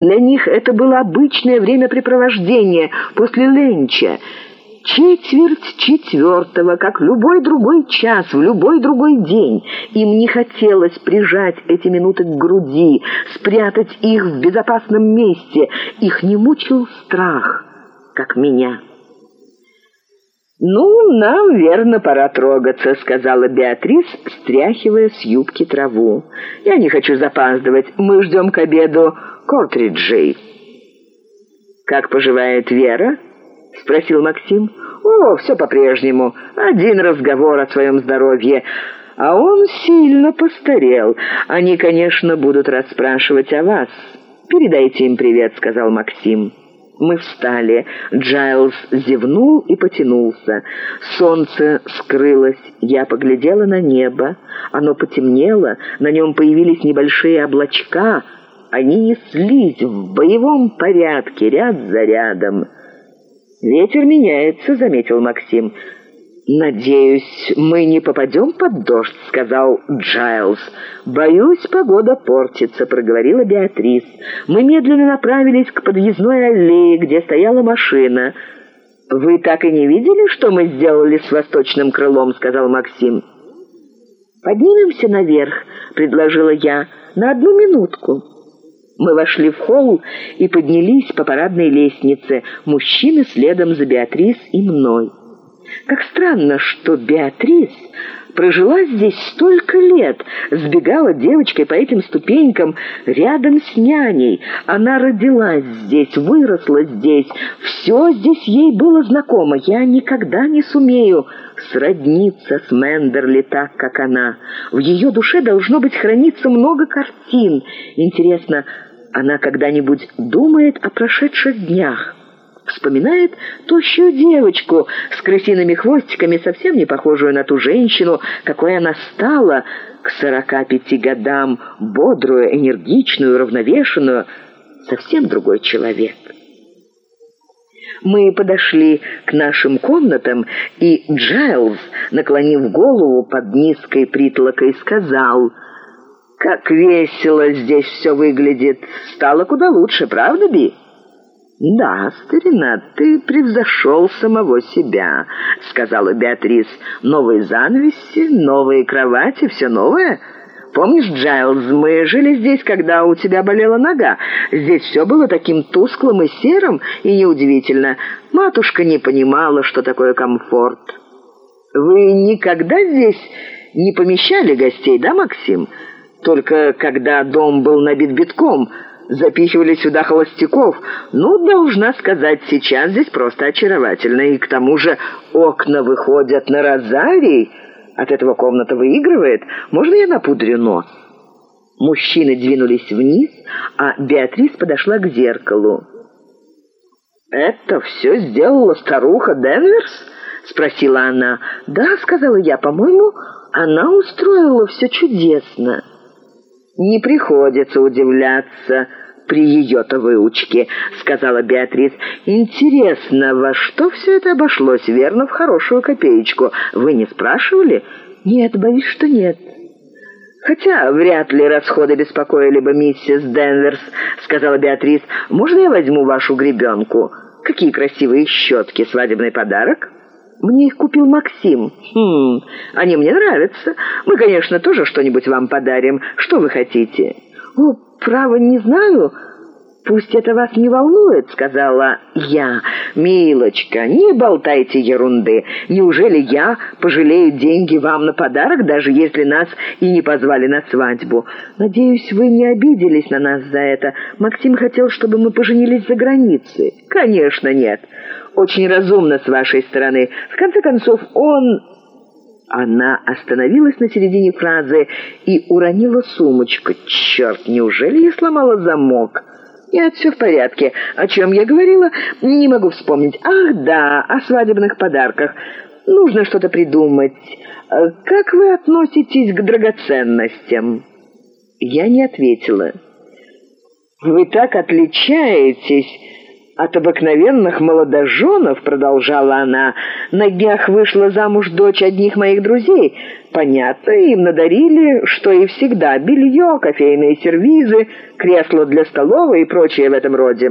Для них это было обычное времяпрепровождение после ленча. Четверть четвертого, как любой другой час, в любой другой день. Им не хотелось прижать эти минуты к груди, спрятать их в безопасном месте. Их не мучил страх, как меня. «Ну, нам, верно, пора трогаться», — сказала Беатрис, стряхивая с юбки траву. «Я не хочу запаздывать. Мы ждем к обеду Кортриджей». «Как поживает Вера?» — спросил Максим. «О, все по-прежнему. Один разговор о своем здоровье. А он сильно постарел. Они, конечно, будут расспрашивать о вас. Передайте им привет», — сказал Максим. Мы встали. Джайлз зевнул и потянулся. Солнце скрылось. Я поглядела на небо. Оно потемнело, на нем появились небольшие облачка. Они неслись в боевом порядке, ряд за рядом. «Ветер меняется», — заметил Максим. «Надеюсь, мы не попадем под дождь», — сказал Джайлз. «Боюсь, погода портится», — проговорила Беатрис. Мы медленно направились к подъездной аллее, где стояла машина. «Вы так и не видели, что мы сделали с восточным крылом?» — сказал Максим. «Поднимемся наверх», — предложила я, — «на одну минутку». Мы вошли в холл и поднялись по парадной лестнице, мужчины следом за Беатрис и мной. Как странно, что Беатрис прожила здесь столько лет, сбегала девочкой по этим ступенькам рядом с няней. Она родилась здесь, выросла здесь, все здесь ей было знакомо. Я никогда не сумею сродниться с Мендерли так, как она. В ее душе должно быть храниться много картин. Интересно, она когда-нибудь думает о прошедших днях? вспоминает тощую девочку с крысиными хвостиками, совсем не похожую на ту женщину, какой она стала к сорока пяти годам, бодрую, энергичную, равновешенную, совсем другой человек. Мы подошли к нашим комнатам, и Джайлз, наклонив голову под низкой притолокой, сказал, «Как весело здесь все выглядит! Стало куда лучше, правда, Би?» «Да, старина, ты превзошел самого себя», — сказала Беатрис. «Новые занавеси, новые кровати, все новое». «Помнишь, Джайлз, мы жили здесь, когда у тебя болела нога. Здесь все было таким тусклым и серым, и неудивительно. Матушка не понимала, что такое комфорт». «Вы никогда здесь не помещали гостей, да, Максим? Только когда дом был набит битком» запихивали сюда холостяков. Ну, должна сказать, сейчас здесь просто очаровательно. И к тому же окна выходят на розарий. От этого комната выигрывает. Можно я напудрю нос?» Мужчины двинулись вниз, а Беатрис подошла к зеркалу. «Это все сделала старуха Денверс?» — спросила она. «Да», — сказала я, — «по-моему, она устроила все чудесно». «Не приходится удивляться при ее-то выучке», — сказала Беатрис. «Интересно, во что все это обошлось? Верно, в хорошую копеечку. Вы не спрашивали?» «Нет, боюсь, что нет». «Хотя вряд ли расходы беспокоили бы миссис Денверс», — сказала Беатрис. «Можно я возьму вашу гребенку? Какие красивые щетки, свадебный подарок?» Мне их купил Максим. Хм, они мне нравятся. Мы, конечно, тоже что-нибудь вам подарим. Что вы хотите?» «О, право, не знаю. Пусть это вас не волнует», — сказала я. «Милочка, не болтайте ерунды. Неужели я пожалею деньги вам на подарок, даже если нас и не позвали на свадьбу? Надеюсь, вы не обиделись на нас за это. Максим хотел, чтобы мы поженились за границей». «Конечно, нет» очень разумно с вашей стороны. В конце концов, он...» Она остановилась на середине фразы и уронила сумочку. «Черт, неужели я сломала замок?» «Нет, все в порядке. О чем я говорила? Не могу вспомнить. Ах, да, о свадебных подарках. Нужно что-то придумать. Как вы относитесь к драгоценностям?» Я не ответила. «Вы так отличаетесь от обыкновенных молодоженов, продолжала она, на днях вышла замуж дочь одних моих друзей. Понятно, им надарили, что и всегда, белье, кофейные сервизы, кресло для столовой и прочее в этом роде.